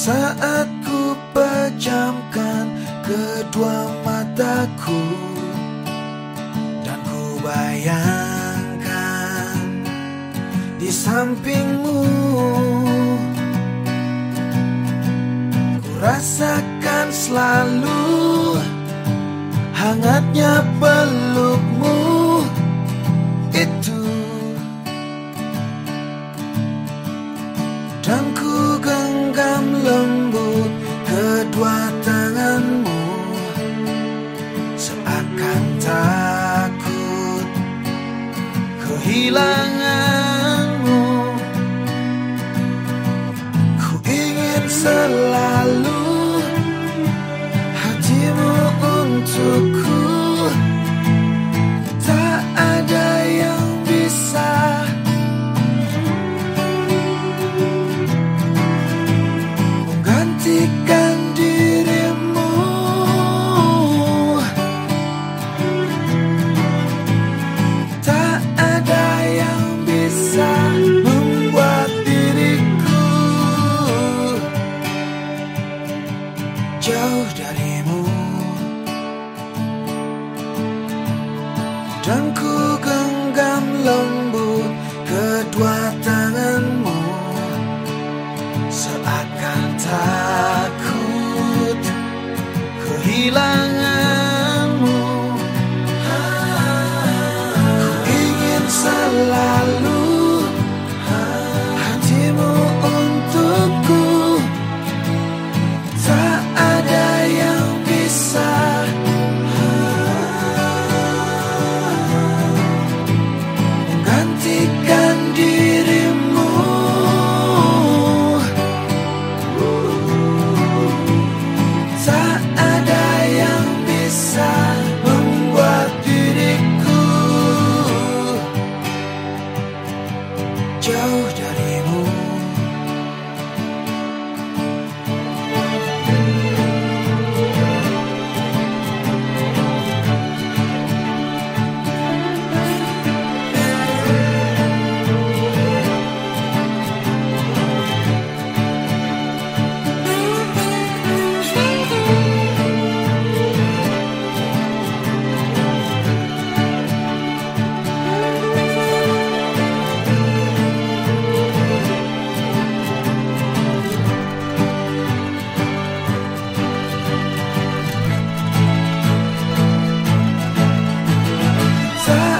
Saat ku pejamkan kedua mataku Dan ku bayangkan di sampingmu Ku rasakan selalu hangatnya pelukmu. Itu kehilanganmu. Ku ingin selalu jauh darimu. Dan ku genggam lembut kedua tanganmu. Seakan takut kehilanganmu 사